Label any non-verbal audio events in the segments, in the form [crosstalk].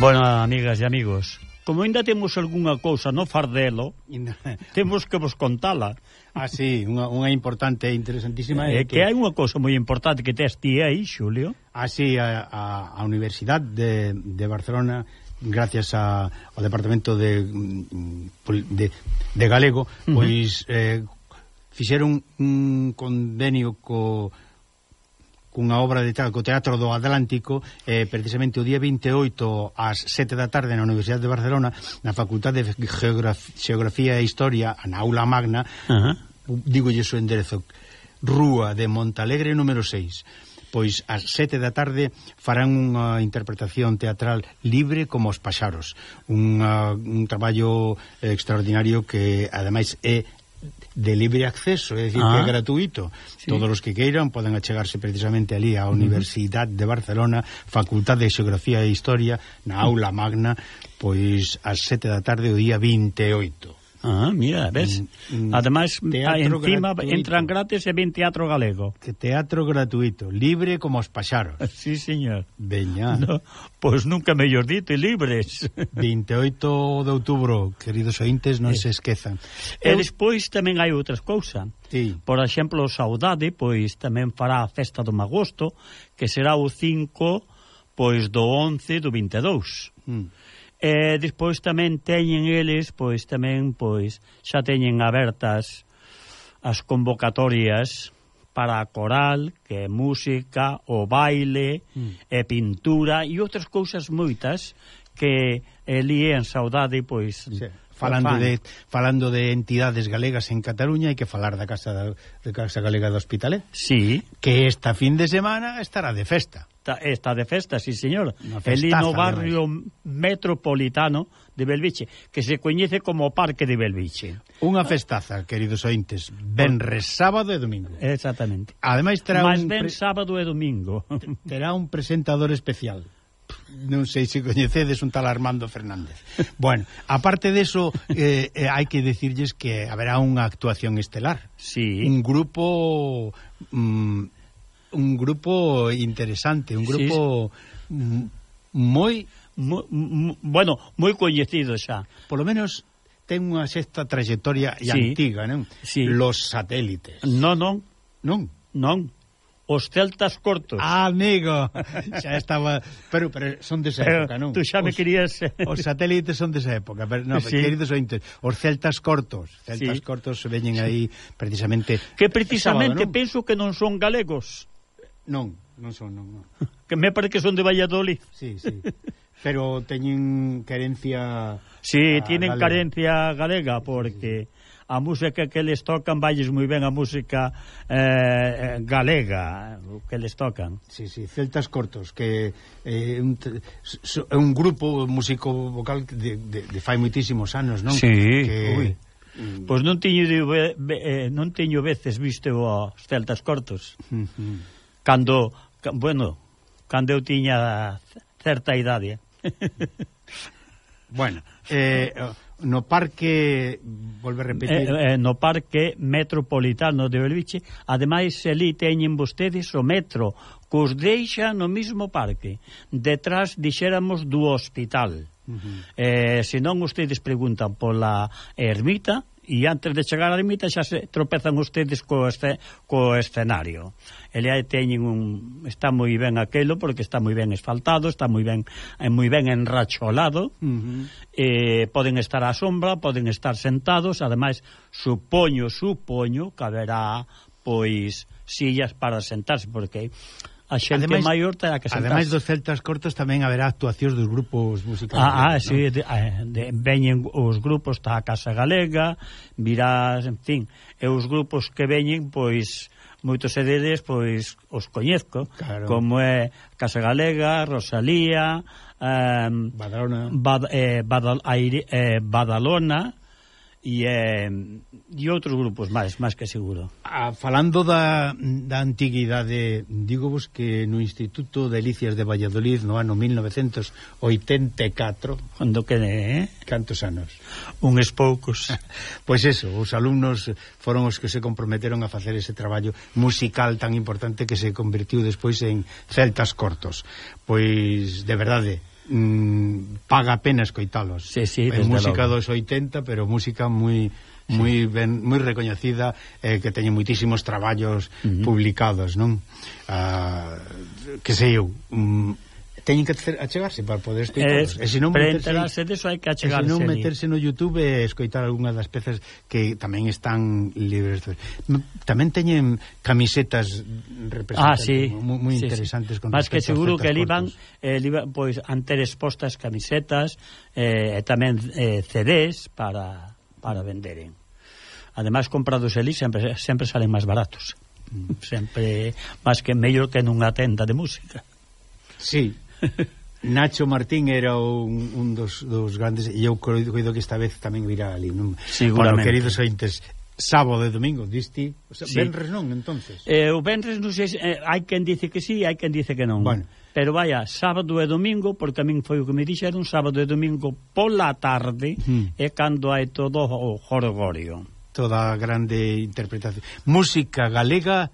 Bueno, amigas e amigos. Como ainda temos algunha cousa no fardelo, [laughs] temos que vos contala. Ah, sí, unha, unha importante e interesantísima... É que, que hai unha cousa moi importante que tes ti aí, Xulio. Ah, sí, a, a, a Universidade de, de Barcelona gracias a, ao Departamento de, mm, mm, de, de Galego, pois uh -huh. eh, fixeron un convenio co cunha obra de teatro, co Teatro do Atlántico eh, precisamente o día 28 ás 7 da tarde na Universidade de Barcelona na Facultade de Geografía, Geografía e Historia na Aula Magna uh -huh. dígolle o enderezo Rúa de Montalegre número 6 pois ás sete da tarde farán unha interpretación teatral libre como os paxaros un, uh, un traballo eh, extraordinario que ademais é de libre acceso, é dicir, ah, que é ah. gratuito. Sí. Todos os que queiran poden achegarse precisamente ali á Universidade uh -huh. de Barcelona, Facultade de Xeografía e Historia, na aula magna, pois ás sete da tarde o día 28. Ah, mira, ves? Mm, mm, Ademais, encima gratuito. entran gratis e ven teatro galego. Que teatro gratuito, libre como os paxaros. [laughs] Sí, señor. Veña. [laughs] No, pois nunca mellor dito, e libres. [laughs] 28 de outubro, queridos ointes, non eh. se esquezan. E Eu... despois tamén hai outras cousas. Sí. Por exemplo, Saudade, pois tamén fará a festa do Magosto, que será o 5 pois do 11 do 22. Mm. E despois tamén teñen eles, pois tamén, pois xa teñen abertas as convocatorias para a coral, que é música, o baile, mm. e pintura e outras cousas moitas que eh, elí en saudade pois sí. falando de falando de entidades galegas en Cataluña hai que falar da Casa da, da Casa Galega do Hospitalet. Sí, que esta fin de semana estará de festa. Está, está de festa, sí señor. Festaza, no barrio metropolitano de Belviche, que se coñece como Parque de Belviche. Unha festaza, queridos ointes, benres sábado e domingo. Exactamente. Ademais terá Mas un ben sábado e domingo. Terá un presentador especial. Non sei se coñecedes un tal Armando Fernández. Bueno, aparte de eso, eh, eh, hai que decirles que haberá unha actuación estelar. Sí. Un grupo mm, un grupo interesante, un grupo sí. moi... Bueno, moi coñecido xa. Por lo menos ten unha sexta trayectoria sí. antiga, non? Sí. Los satélites. Non, non. Non? Non. Os celtas cortos. Ah, amigo, [laughs] xa estaba... Pero, pero son desa de época, non? Tú xa me os, querías... Os satélites son desa época, pero, no, sí. queridos ointes, os celtas cortos, celtas sí. cortos veñen sí. aí precisamente... Que precisamente sábado, penso que non son galegos. Non, non son, non, non. [laughs] Que me parece que son de Valladolid. Sí, sí. Pero teñen carencia Sí, tienen galega. carencia galega porque sí, sí. a música que les tocan valles moi ben a música eh, eh galega que les tocan. Sí, sí, Celtas Cortos, que é eh, un, so, un grupo músico vocal de, de, de fai moitísimos anos, non? Sí. Que, Ui. Mm. Pois non teño de, eh, non teño veces visto os Celtas Cortos. Uh -huh cando, bueno, cando eu tiña certa idade. Eh. bueno, eh, no parque, volve a repetir... Eh, eh, no parque metropolitano de Belviche, ademais, ali teñen vostedes o metro, cos deixa no mismo parque, detrás, dixéramos, do hospital. Uh -huh. eh, senón, ustedes preguntan pola ermita, e antes de chegar á ermita xa se tropezan ustedes co, este, co escenario. Ele aí teñen un está moi ben aquelo porque está moi ben asfaltado, está moi ben eh, moi ben enracholado. Uh -huh. eh, poden estar á sombra, poden estar sentados, ademais supoño, supoño que haberá pois sillas para sentarse porque a xente ademais, maior terá que sentarse. Ademais dos celtas cortos tamén haberá actuacións dos grupos musicales. Ah, ah ¿no? sí, de, eh, de, veñen os grupos da a Casa Galega, virás, en fin, e os grupos que veñen, pois moitos sededes pois os coñezco, claro. como é Casa Galega, Rosalía, eh, Badalona, Bad, eh, Badal, Aire, eh, Badalona e, eh, e outros grupos máis, máis que seguro. Ah, falando da, da antiguidade, digo vos que no Instituto de Delicias de Valladolid no ano 1984... Cando que eh? Cantos anos? Uns poucos. [laughs] pois eso, os alumnos foron os que se comprometeron a facer ese traballo musical tan importante que se convertiu despois en Celtas Cortos. Pois, de verdade, mm, paga a pena escoitalos. Sí, sí, é música logo. dos 80, pero música moi moi ben moi recoñecida eh, que teñe moitísimos traballos uh -huh. publicados, non? Ah, que sei eu, um, teñen que achegarse para poder escoitalos. Es, e se non meterse, deso hai que achegarse. Se non meterse no YouTube e escoitar algunha das pezas que tamén están libres. Tamén teñen camisetas representantes ah, sí, moi, moi sí, interesantes sí. con Mas que seguro que liban, eh, liban pois anter expostas camisetas eh, e tamén eh, CDs para para venderen. Ademais comprados ali sempre sempre salen máis baratos. Mm. Sempre máis que mellor que nunha tenda de música. Sí, [laughs] Nacho Martín era un, un dos, dos grandes e eu coido que esta vez tamén virá ali non? Seguramente. Para queridos ointes sábado e domingo, diste o sea, sí. Benres non, entonces eh, O Benres non sei, eh, hai quen dice que sí hai quen dice que non bueno. Pero vaya, sábado e domingo, porque a min foi o que me dixeron Sábado e domingo pola tarde mm. É cando hai todo o jorgorio Toda a grande interpretación Música galega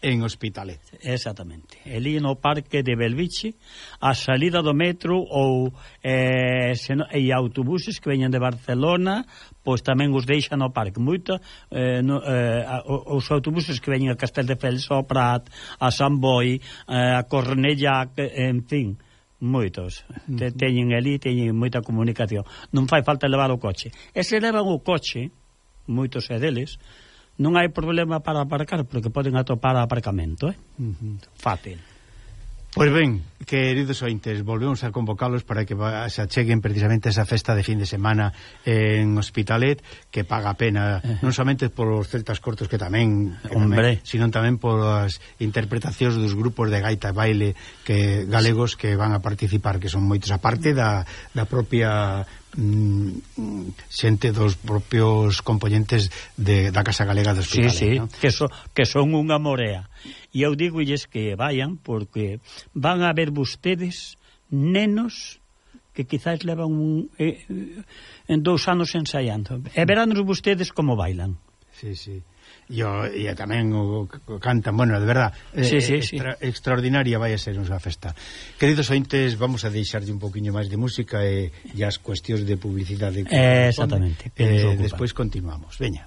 en Hospitalet. Exactamente. Elí no parque de Belviche, a salida do metro ou eh, seno, e autobuses que veñan de Barcelona, pois tamén os deixan no parque. Moita, eh, no, eh, os autobuses que veñen a Castel de Felso, a Prat, a San Boi, eh, a Cornella, en fin, moitos. Te, teñen elí, teñen moita comunicación. Non fai falta levar o coche. E se levan o coche, moitos é deles, non hai problema para aparcar porque poden atopar aparcamento, eh? Uh -huh. Fácil. Pois ben, queridos ointes, volvemos a convocalos para que se acheguen precisamente esa festa de fin de semana en Hospitalet que paga pena, eh. non somente polos celtas cortos que tamén, que Hombre. tamén sino tamén polas interpretacións dos grupos de gaita e baile que galegos que van a participar, que son moitos aparte da, da propia mm, xente dos propios componentes de, da Casa Galega de Hospitalet. Sí, sí, ¿no? que, so, que son unha morea. E eu dígolles que vayan, porque van a ver vostedes nenos que quizás levan un, eh, en dous anos ensaiando. E veranos vostedes como bailan. Sí, sí e, o, e tamén o, o cantan, bueno, de verdad sí, eh, sí, extra, sí. extraordinaria vai a ser unha festa. Queridos ointes, vamos a deixarlle un poquinho máis de música e, e as cuestións de publicidade que eh, exactamente eh, despois continuamos, veña.